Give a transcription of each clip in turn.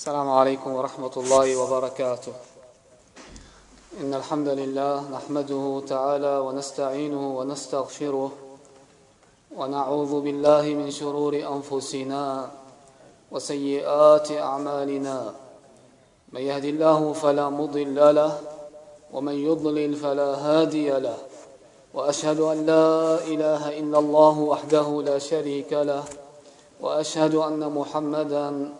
السلام عليكم ورحمة الله وبركاته. إن الحمد لله نحمده تعالى ونستعينه ونستغفره ونعوذ بالله من شرور أنفسنا وسيئات أعمالنا. من يهد الله فلا مضل له ومن يضلل فلا هادي له. وأشهد أن لا إله إلا الله وحده لا شريك له. وأشهد أن محمدا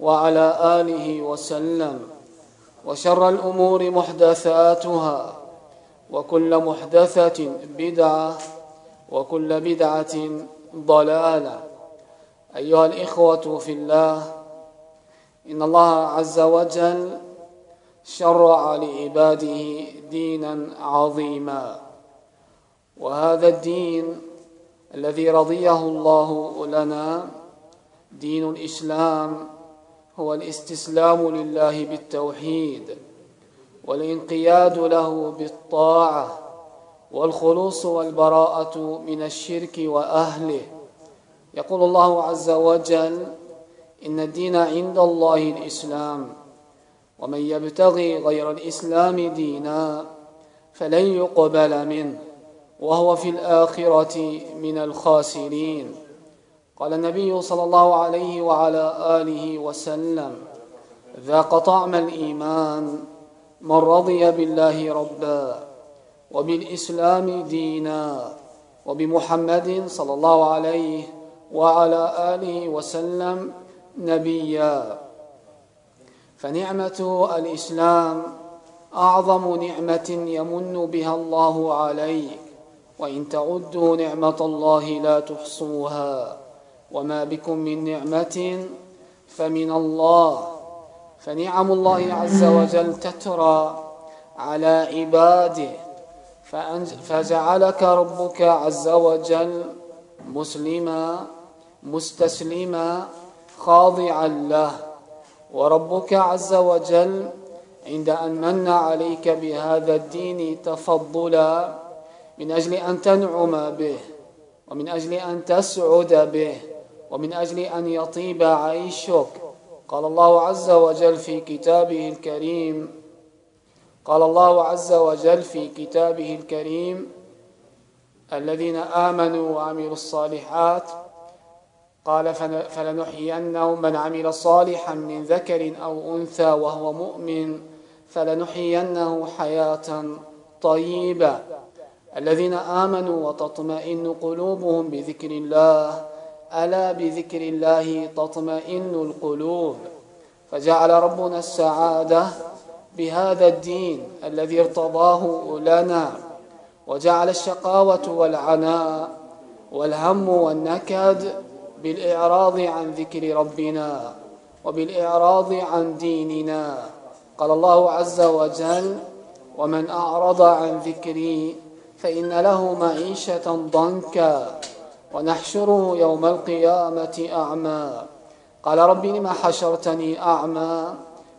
وعلى آله وسلم. وشر الأمور محدثاتها وكل محدثة بدعة وكل بدعة ضلالة. أيها الإخوة في الله إن الله عز وجل شرع لعباده دينا عظيما. وهذا الدين الذي رضيه الله لنا دين الإسلام هو الاستسلام لله بالتوحيد والانقياد له بالطاعة والخلوص والبراءة من الشرك وأهله. يقول الله عز وجل إن الدين عند الله الإسلام ومن يبتغي غير الإسلام دينا فلن يقبل منه وهو في الآخرة من الخاسرين. قال النبي صلى الله عليه وعلى آله وسلم ذاق طعم الإيمان من رضي بالله ربا وبالإسلام دينا وبمحمد صلى الله عليه وعلى آله وسلم نبيا. فنعمة الإسلام أعظم نعمة يمن بها الله عليك وإن تعدوا نعمة الله لا تحصوها. وما بكم من نعمة فمن الله فنعم الله عز وجل تترى على عباده فجعلك ربك عز وجل مسلما مستسلما خاضعا له وربك عز وجل عند أن من عليك بهذا الدين تفضلا من أجل أن تنعم به ومن أجل أن تسعد به ومن أجل أن يطيب عيشك قال الله عز وجل في كتابه الكريم قال الله عز وجل في كتابه الكريم الذين آمنوا وعملوا الصالحات قال فلنحيينهم من عمل صالحا من ذكر أو أنثى وهو مؤمن فلنحيينه حياة طيبة. الذين آمنوا وتطمئن قلوبهم بذكر الله ألا بذكر الله تطمئن القلوب؟ فجعل ربنا السعادة بهذا الدين الذي ارتضاه لنا وجعل الشقاوة والعناء والهم والنكد بالإعراض عن ذكر ربنا وبالإعراض عن ديننا. قال الله عز وجل ومن أعرض عن ذكري فإن له معيشة ضنكا. ونحشره يوم القيامة أعمى. قال رب لما حشرتني أعمى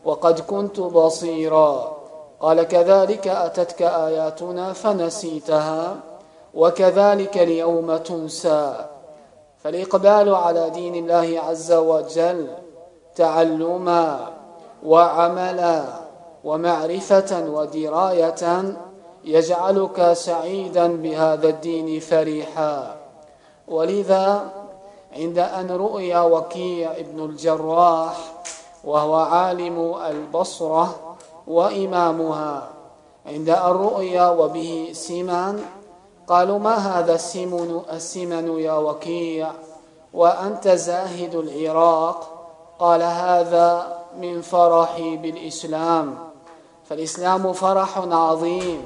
وقد كنت بصيرا. قال كذلك أتتك آياتنا فنسيتها وكذلك اليوم تنسى. فالإقبال على دين الله عز وجل تعلما وعملا ومعرفة ودراية يجعلك سعيدا بهذا الدين فريحا. ولذا عند أن رؤي وكيع ابن الجراح وهو عالم البصرة وإمامها عند الرؤيا وبه سمان قالوا ما هذا السمن السمن يا وكيع؟ وأنت زاهد العراق؟ قال هذا من فرحي بالإسلام فالإسلام فرح عظيم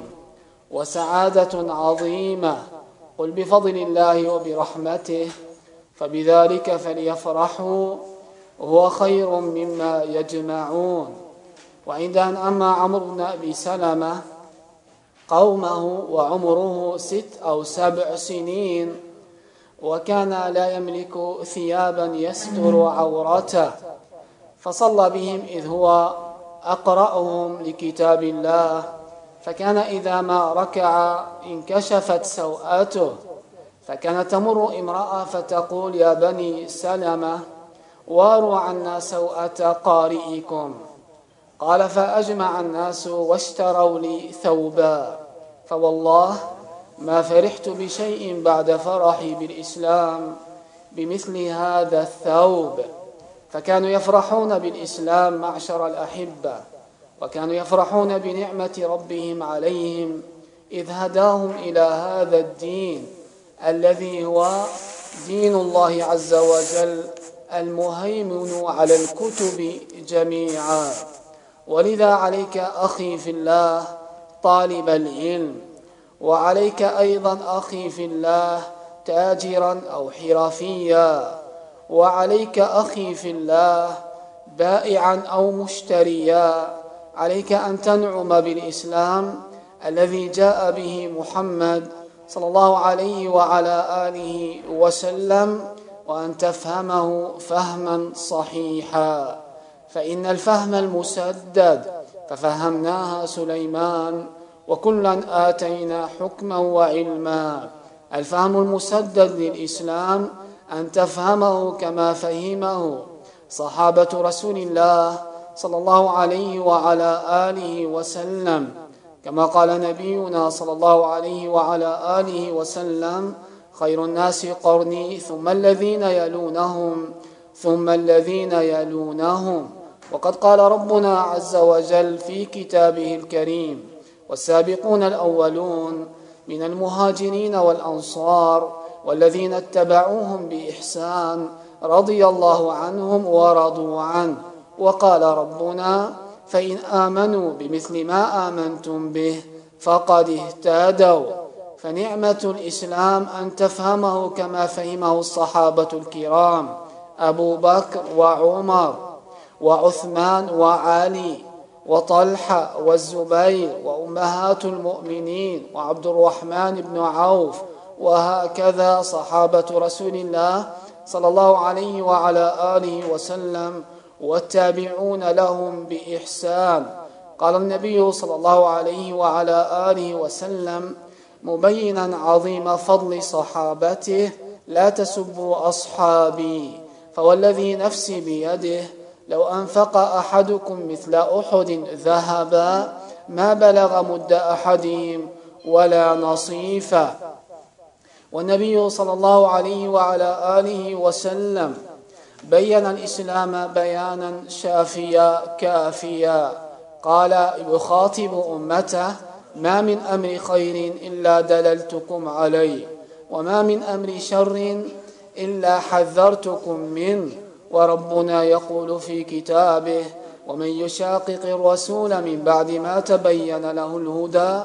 وسعادة عظيمة. قل بفضل الله وبرحمته فبذلك فليفرحوا هو خير مما يجمعون. وعند أن أما عمرو بن أبي سلمة قومه وعمره ست أو سبع سنين وكان لا يملك ثيابا يستر عورته فصلى بهم إذ هو أقرأهم لكتاب الله. فكان إذا ما ركع انكشفت سوءاته فكانت تمر امرأة فتقول يا بني سلمة واروا عنا سوءة قارئكم. قال فأجمع الناس واشتروا لي ثوبا. فوالله ما فرحت بشيء بعد فرحي بالإسلام بمثل هذا الثوب. فكانوا يفرحون بالإسلام معشر الأحبة. وكانوا يفرحون بنعمة ربهم عليهم إذ هداهم إلى هذا الدين الذي هو دين الله عز وجل المهيمن على الكتب جميعا. ولذا عليك أخي في الله طالب العلم وعليك أيضا أخي في الله تاجرا أو حرفيا وعليك أخي في الله بائعا أو مشتريا. عليك أن تنعم بالإسلام الذي جاء به محمد صلى الله عليه وعلى آله وسلم وأن تفهمه فهما صحيحا. فإن الفهم المسدد ففهمناها سليمان وكلا آتينا حكما وعلما. الفهم المسدد للإسلام أن تفهمه كما فهمه صحابة رسول الله صلى الله عليه وعلى آله وسلم. كما قال نبينا صلى الله عليه وعلى آله وسلم خير الناس قرني ثم الذين يلونهم ثم الذين يلونهم. وقد قال ربنا عز وجل في كتابه الكريم والسابقون الأولون من المهاجرين والأنصار والذين اتبعوهم بإحسان رضي الله عنهم ورضوا عنه. وقال ربنا فإن آمنوا بمثل ما آمنتم به فقد اهتدوا. فنعمة الإسلام أن تفهمه كما فهمه الصحابة الكرام أبو بكر وعمر وعثمان وعلي وطلحة والزبير وأمهات المؤمنين وعبد الرحمن بن عوف وهكذا صحابة رسول الله صلى الله عليه وعلى آله وسلم. والتابعون لهم بإحسان. قال النبي صلى الله عليه وعلى آله وسلم مبينا عظيم فضل صحابته لا تسبوا أصحابي فوالذي نفسي بيده لو أنفق أحدكم مثل أحد ذهبا ما بلغ مد أحدهم ولا نصيفا. والنبي صلى الله عليه وعلى آله وسلم بين الإسلام بيانا شافيا كافيا. قال يخاطب أمته ما من أمر خير إلا دللتكم عليه وما من أمر شر إلا حذرتكم منه وربنا يقول في كتابه ومن يشاقق الرسول من بعد ما تبين له الهدى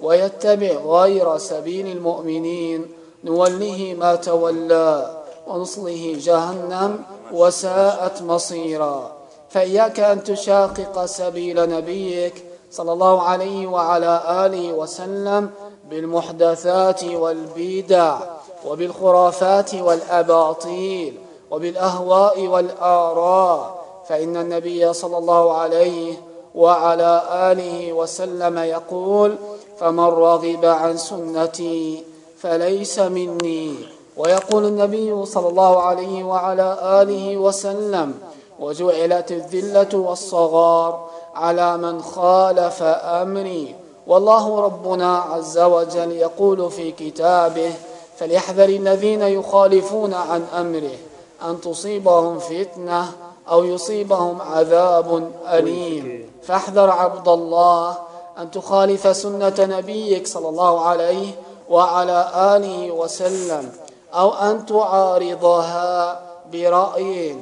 ويتبع غير سبيل المؤمنين نوله ما تولى ونصله جهنم وساءت مصيرا. فإياك أن تشاقق سبيل نبيك صلى الله عليه وعلى آله وسلم بالمحدثات والبدع وبالخرافات والأباطيل وبالأهواء والآراء. فإن النبي صلى الله عليه وعلى آله وسلم يقول فمن رغب عن سنتي فليس مني. ويقول النبي صلى الله عليه وعلى آله وسلم وجعلت الذلة والصغار على من خالف أمري. والله ربنا عز وجل يقول في كتابه فليحذر الذين يخالفون عن أمره أن تصيبهم فتنة أو يصيبهم عذاب أليم. فاحذر عبد الله أن تخالف سنة نبيك صلى الله عليه وعلى آله وسلم. أو أن تعارضها برأي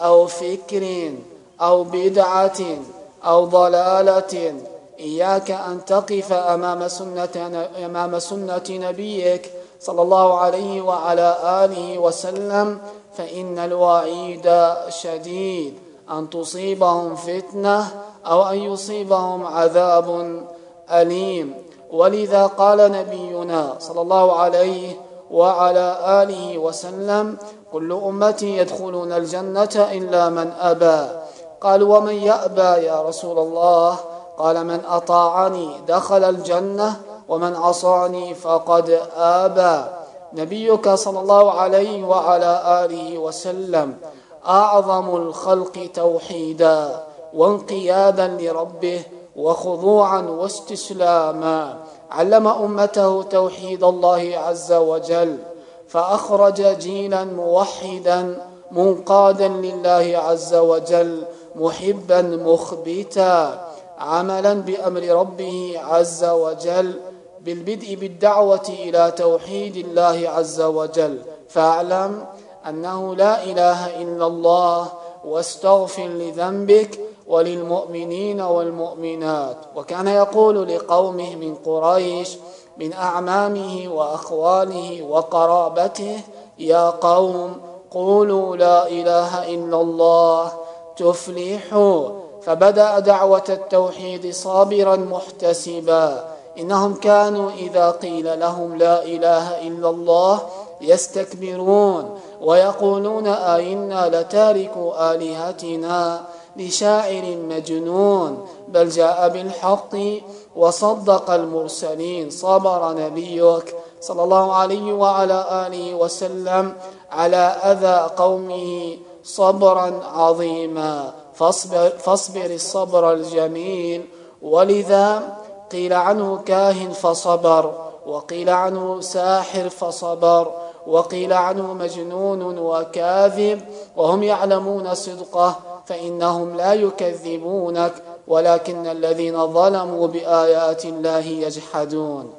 أو فكر أو بدعة أو ضلالة إياك أن تقف أمام سنة, أمام سنة نبيك صلى الله عليه وعلى آله وسلم فإن الوعيد شديد. أن تصيبهم فتنة أو أن يصيبهم عذاب أليم. ولذا قال نبينا صلى الله عليه وعلى آله وسلم كل أمتي يدخلون الجنة إلا من أبى. قال ومن يأبى يا رسول الله؟ قال من أطاعني دخل الجنة ومن عصاني فقد آبى. نبيك صلى الله عليه وعلى آله وسلم أعظم الخلق توحيدا وانقيادا لربه وخضوعا واستسلاما. علم أمته توحيد الله عز وجل فأخرج جيلا موحدا منقادا لله عز وجل محبا مخبتا عملا بأمر ربه عز وجل بالبدء بالدعوة إلى توحيد الله عز وجل. فاعلم أنه لا إله إلا الله واستغفر لذنبك وللمؤمنين والمؤمنات. وكان يقول لقومه من قريش من أعمامه وأخواله وقرابته يا قوم قولوا لا إله إلا الله تفلحوا. فبدأ دعوة التوحيد صابرا محتسبا. إنهم كانوا إذا قيل لهم لا إله إلا الله يستكبرون ويقولون أئنا لتاركوا آلهتنا. لشاعر مجنون بل جاء بالحق وصدق المرسلين صبر نبيك صلى الله عليه وعلى آله وسلم على أذى قومه صبرا عظيما. فاصبر, فاصبر الصبر الجميل. ولذا قيل عنه كاهن فصبر وقيل عنه ساحر فصبر وقيل عنه مجنون وكاذب وهم يعلمون صدقه. فإنهم لا يكذبونك ولكن الذين ظلموا بآيات الله يجحدون.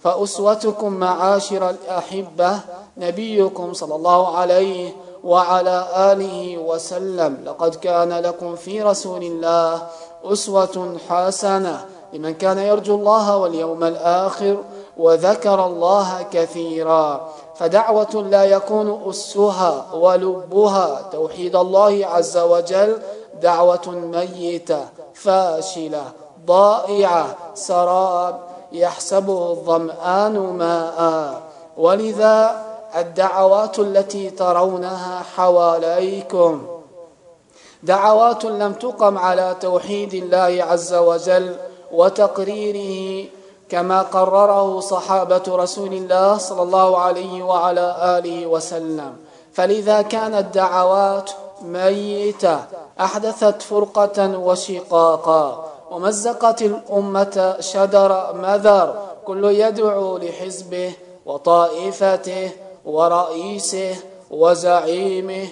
فأسوتكم معاشر الأحبة نبيكم صلى الله عليه وعلى آله وسلم. لقد كان لكم في رسول الله أسوة حسنة. لمن كان يرجو الله واليوم الآخر وذكر الله كثيرا. فدعوة لا يكون أسها ولبها. توحيد الله عز وجل دعوة ميتة فاشلة ضائعة سراب يحسبه الظمآن ماء. ولذا الدعوات التي ترونها حواليكم. دعوات لم تقم على توحيد الله عز وجل وتقريره كما قرره صحابة رسول الله صلى الله عليه وعلى آله وسلم. فلذا كانت دعوات ميتة أحدثت فرقة وشقاقا ومزقت الأمة شدر مذر كل يدعو لحزبه وطائفته ورئيسه وزعيمه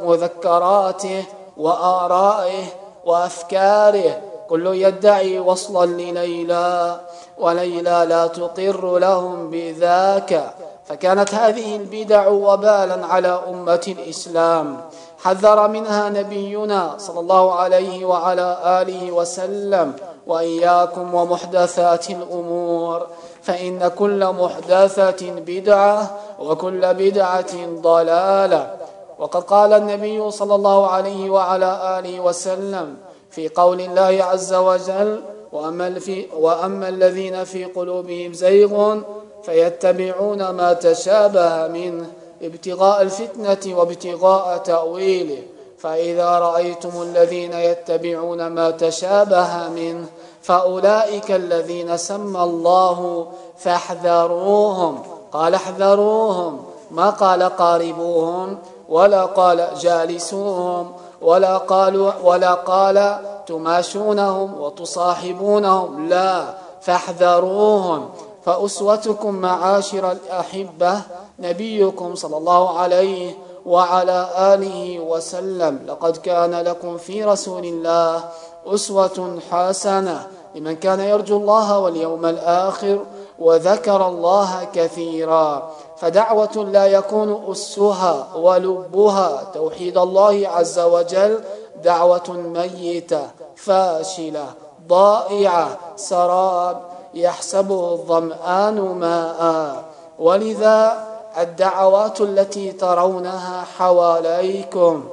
ومذكراته وآرائه وأفكاره كل يدعي وصلا لليلى وليلى لا تقر لهم بذاك. فكانت هذه البدع وبالا على أمة الإسلام. حذر منها نبينا صلى الله عليه وعلى آله وسلم وإياكم ومحدثات الأمور. فإن كل محدثة بدعة وكل بدعة ضلالة. وقد قال النبي صلى الله عليه وعلى آله وسلم في قول الله عز وجل وأما, في وأما الذين في قلوبهم زيغ فيتبعون ما تشابه منه ابتغاء الفتنة وابتغاء تأويله. فإذا رأيتم الذين يتبعون ما تشابه منه فأولئك الذين سمى الله فاحذروهم. قال احذروهم. ما قال قاربوهم ولا قال جالسوهم. ولا قال ولا قال تماشونهم وتصاحبونهم. لا فاحذروهم. فأسوتكم معاشر الأحبة نبيكم صلى الله عليه وعلى آله وسلم. لقد كان لكم في رسول الله أسوة حسنة لمن كان يرجو الله واليوم الآخر وذكر الله كثيرا. فدعوة لا يكون أسها ولبها. توحيد الله عز وجل دعوة ميتة فاشلة ضائعة سراب يحسبه الظمآن ماء. ولذا الدعوات التي ترونها حواليكم.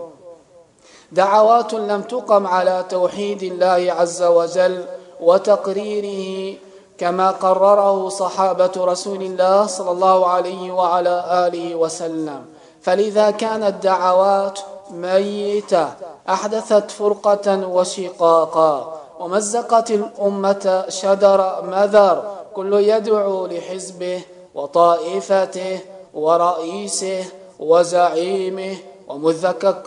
دعوات لم تقم على توحيد الله عز وجل وتقريره كما قرره صحابة رسول الله صلى الله عليه وعلى آله وسلم. فلذا كانت دعوات ميتة أحدثت فرقة وشقاقا ومزقت الأمة شدر مذر كل يدعو لحزبه وطائفته ورئيسه وزعيمه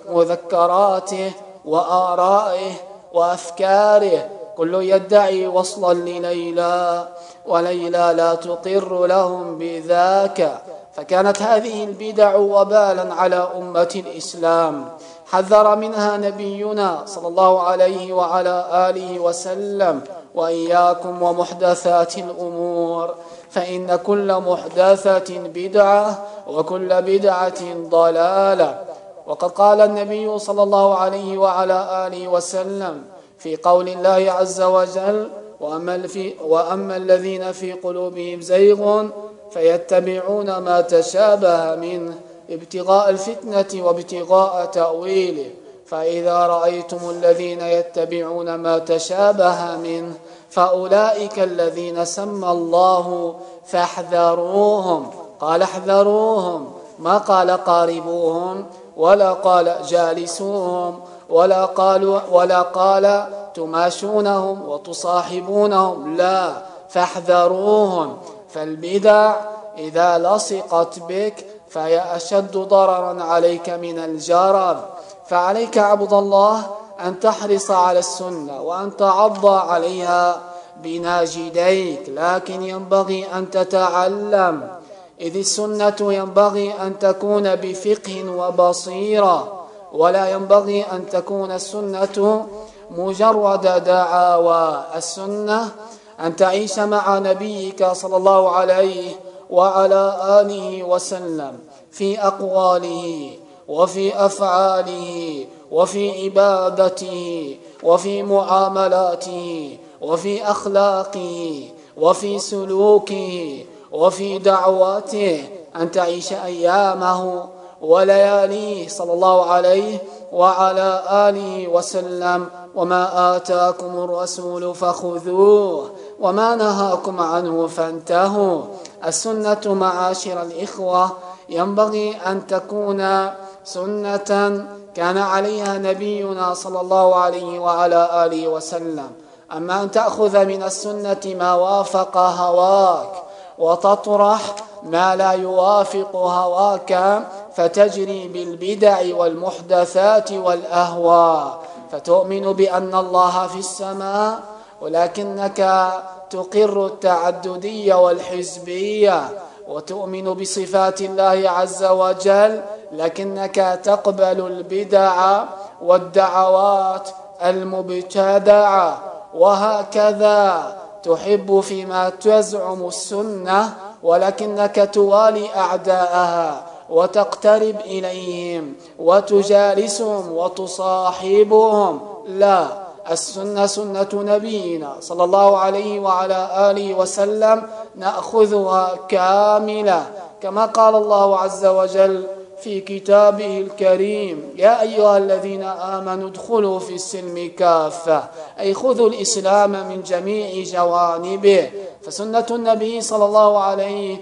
ومذكراته وآرائه وأفكاره كل يدعي وصلا لليلى وليلى لا تقر لهم بذاك. فكانت هذه البدع وبالا على أمة الإسلام. حذر منها نبينا صلى الله عليه وعلى آله وسلم وإياكم ومحدثات الأمور. فإن كل محدثة بدعة وكل بدعة ضلالة. وقد قال النبي صلى الله عليه وعلى آله وسلم في قول الله عز وجل وأما, في وأما الذين في قلوبهم زيغ فيتبعون ما تشابه منه ابتغاء الفتنة وابتغاء تأويله. فإذا رأيتم الذين يتبعون ما تشابه منه فأولئك الذين سمى الله فاحذروهم. قال احذروهم. ما قال قاربوهم ولا قال جالسوهم. ولا قال ولا قال تماشونهم وتصاحبونهم. لا فاحذروهم فالبدع إذا لصقت بك فهي أشد ضررا عليك من الجرب فعليك عبد الله أن تحرص على السنة وأن تعض عليها بناجديك لكن ينبغي أن تتعلم. إذ السنة ينبغي أن تكون بفقه وبصيرة. ولا ينبغي أن تكون السنة مجرد دعاوى. السنة أن تعيش مع نبيك صلى الله عليه وعلى آله وسلم في أقواله وفي أفعاله وفي عبادته وفي معاملاته وفي أخلاقه وفي سلوكه وفي دعواته. أن تعيش أيامه ولياليه صلى الله عليه وعلى آله وسلم. وما آتاكم الرسول فخذوه وما نهاكم عنه فانتهوا. السنة معاشر الإخوة ينبغي أن تكون سنة كان عليها نبينا صلى الله عليه وعلى آله وسلم. أما أن تأخذ من السنة ما وافق هواك وتطرح ما لا يوافق هواك فتجري بالبدع والمحدثات والأهواء فتؤمن بأن الله في السماء ولكنك تقر التعددية والحزبية وتؤمن بصفات الله عز وجل لكنك تقبل البدع والدعوات المبتدعة. وهكذا تحب فيما تزعم السنة ولكنك توالي أعداءها. وتقترب إليهم وتجالسهم وتصاحبهم. لا السنة سنة نبينا صلى الله عليه وعلى آله وسلم نأخذها كاملة. كما قال الله عز وجل في كتابه الكريم يا أيها الذين آمنوا ادخلوا في السلم كافة أي خذوا الإسلام من جميع جوانبه. فسنة النبي صلى الله عليه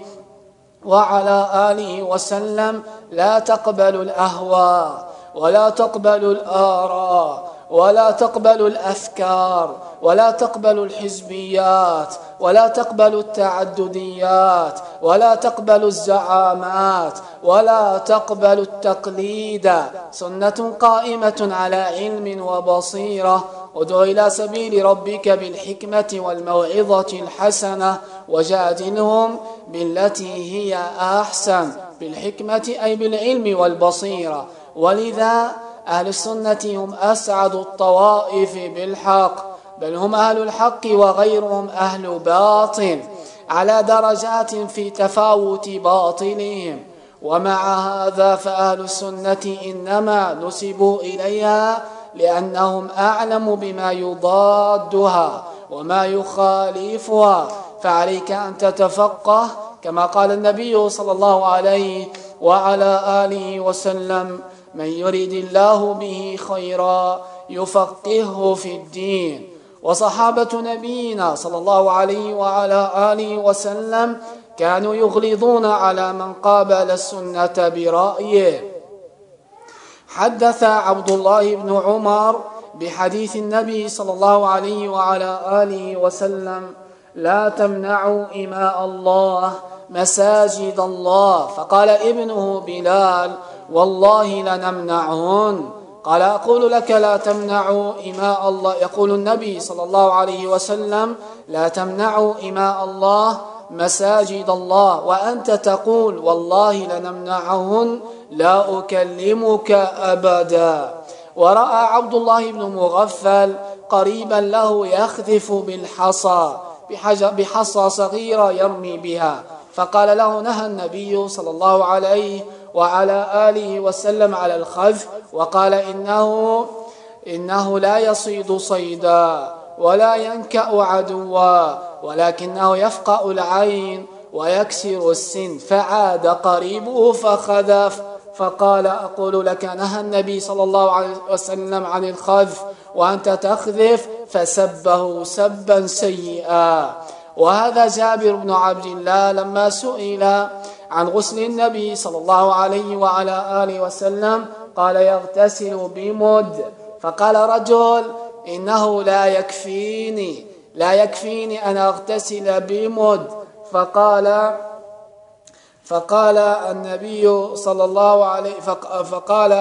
وعلى آله وسلم لا تقبل الأهواء ولا تقبل الآراء ولا تقبل الأفكار ولا تقبل الحزبيات ولا تقبل التعدديات ولا تقبل الزعامات ولا تقبل التقليد. سنة قائمة على علم وبصيرة. ادع إلى سبيل ربك بالحكمة والموعظة الحسنة وجادلهم بالتي هي أحسن بالحكمة أي بالعلم والبصيرة. ولذا أهل السنة هم أسعد الطوائف بالحق بل هم أهل الحق وغيرهم أهل باطل على درجات في تفاوت باطلهم. ومع هذا فأهل السنة إنما نسبوا إليها لأنهم أعلم بما يضادها وما يخالفها. فعليك أن تتفقه كما قال النبي صلى الله عليه وعلى آله وسلم من يريد الله به خيرا يفقهه في الدين. وصحابة نبينا صلى الله عليه وعلى آله وسلم كانوا يغلظون على من قابل السنة برأيه. حدث عبد الله بن عمر بحديث النبي صلى الله عليه وعلى آله وسلم لا تمنعوا إماء الله مساجد الله. فقال ابنه بلال والله لنمنعهن قال أقول لك لا تمنعوا إماء الله. يقول النبي صلى الله عليه وسلم لا تمنعوا إماء الله مساجد الله وأنت تقول والله لنمنعهن لا أكلمك أبدا. ورأى عبد الله بن مغفل قريبا له يخذف بالحصى بحصى صغيرة يرمي بها. فقال له نهى النبي صلى الله عليه وعلى آله وسلم على الخذف وقال إنه إنه لا يصيد صيدا ولا ينكأ عدوا. ولكنه يفقأ العين ويكسر السن فعاد قريبه فخذف فقال أقول لك نهى النبي صلى الله عليه وسلم عن الخذف وأنت تخذف فسبه سبا سيئا. وهذا جابر بن عبد الله لما سئل عن غسل النبي صلى الله عليه وعلى آله وسلم قال يغتسل بمد. فقال رجل إنه لا يكفيني. لا يكفيني أن أغتسل بمد. فقال فقال النبي صلى الله عليه فقال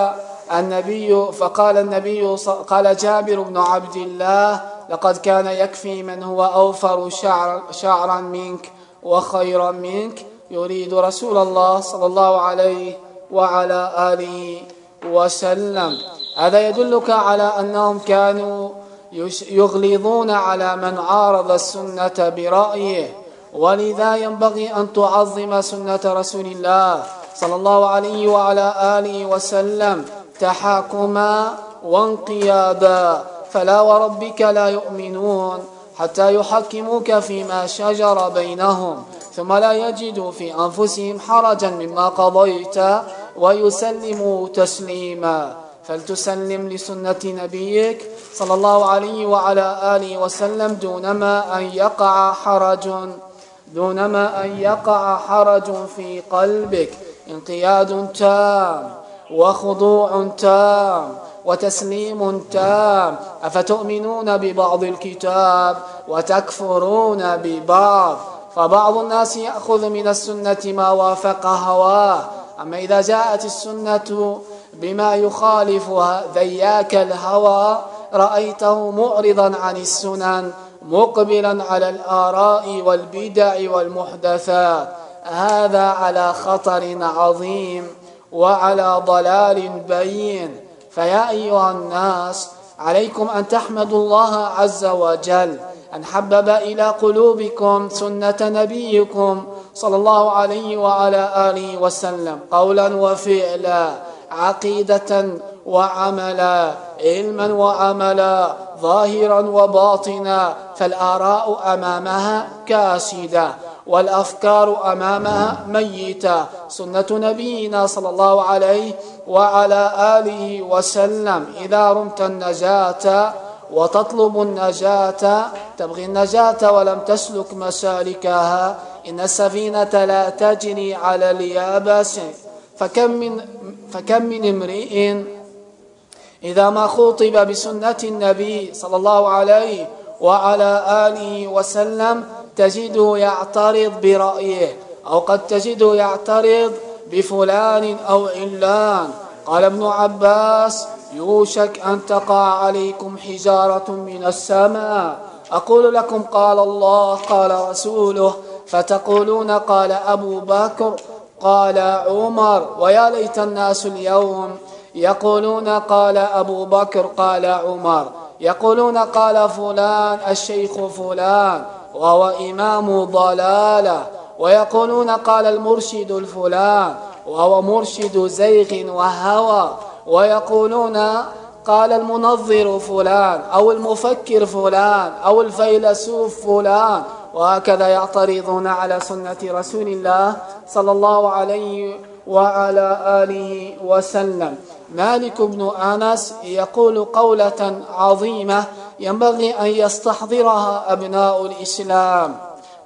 النبي فقال النبي قال جابر بن عبد الله لقد كان يكفي من هو أوفر شعر شعرا منك وخيرا منك يريد رسول الله صلى الله عليه وعلى آله وسلم. هذا يدلك على أنهم كانوا يغلظون على من عارض السنة برأيه. ولذا ينبغي أن تعظم سنة رسول الله صلى الله عليه وعلى آله وسلم تحاكما وانقيادا. فلا وربك لا يؤمنون حتى يحكموك فيما شجر بينهم ثم لا يجدوا في أنفسهم حرجا مما قضيت ويسلموا تسليما. فلتسلم لسنة نبيك صلى الله عليه وعلى آله وسلم دونما أن يقع حرج دونما أن يقع حرج في قلبك. انقياد تام وخضوع تام وتسليم تام. أفتؤمنون ببعض الكتاب وتكفرون ببعض؟ فبعض الناس يأخذ من السنة ما وافق هواه. أما إذا جاءت السنة بما يخالف ذياك الهوى رأيته معرضا عن السنن مقبلا على الآراء والبدع والمحدثات. هذا على خطر عظيم وعلى ضلال بين. فيا أيها الناس عليكم أن تحمدوا الله عز وجل أن حبب إلى قلوبكم سنة نبيكم صلى الله عليه وعلى آله وسلم قولا وفعلا عقيدة وعملا. علما وعملا ظاهرا وباطنا فالآراء أمامها كاسدة والأفكار أمامها ميتة. سنة نبينا صلى الله عليه وعلى آله وسلم إذا رمت النجاة وتطلب النجاة تبغي النجاة ولم تسلك مسالكها إن السفينة لا تجري على اليابس. فكم من, فكم من امرئ إذا ما خوطب بسنة النبي صلى الله عليه وعلى آله وسلم تجده يعترض برأيه أو قد تجده يعترض بفلان أو علان. قال ابن عباس يوشك أن تقع عليكم حجارة من السماء. أقول لكم قال الله قال رسوله فتقولون قال أبو بكر قال عمر ويا ليت الناس اليوم يقولون قال أبو بكر قال عمر. يقولون قال فلان الشيخ فلان وهو إمام ضلالة. ويقولون قال المرشد الفلان وهو مرشد زيغ وهوى. ويقولون قال المنظر فلان أو المفكر فلان أو الفيلسوف فلان. وهكذا يعترضون على سنة رسول الله صلى الله عليه وعلى آله وسلم. مالك بن أنس يقول قولة عظيمة ينبغي أن يستحضرها أبناء الإسلام.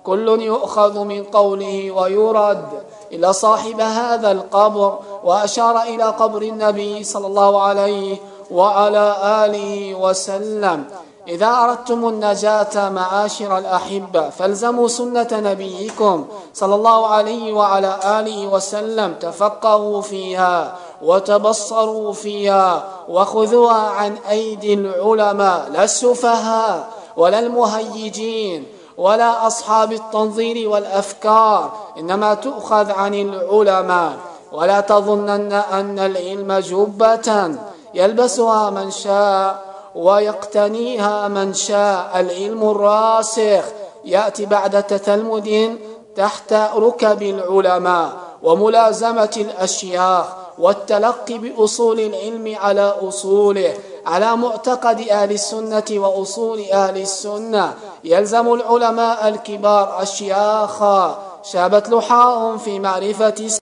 كل يؤخذ من قوله ويرد إلى صاحب هذا القبر وأشار إلى قبر النبي صلى الله عليه وعلى آله وسلم. إذا أردتم النجاة معاشر الأحبة فالزموا سنة نبيكم صلى الله عليه وعلى آله وسلم. تفقهوا فيها. وتبصروا فيها وخذوها عن أيدي العلماء لا السفهاء ولا المهيجين ولا أصحاب التنظير والأفكار إنما تؤخذ عن العلماء. ولا تظنن أن العلم جبة يلبسها من شاء ويقتنيها من شاء. العلم الراسخ يأتي بعد تتلمذ تحت ركب العلماء وملازمة الأشياخ. والتلقي بأصول العلم على أصوله على معتقد أهل السنة وأصول أهل السنة. يلزم العلماء الكبار أشياخا شابت لحاهم في معرفة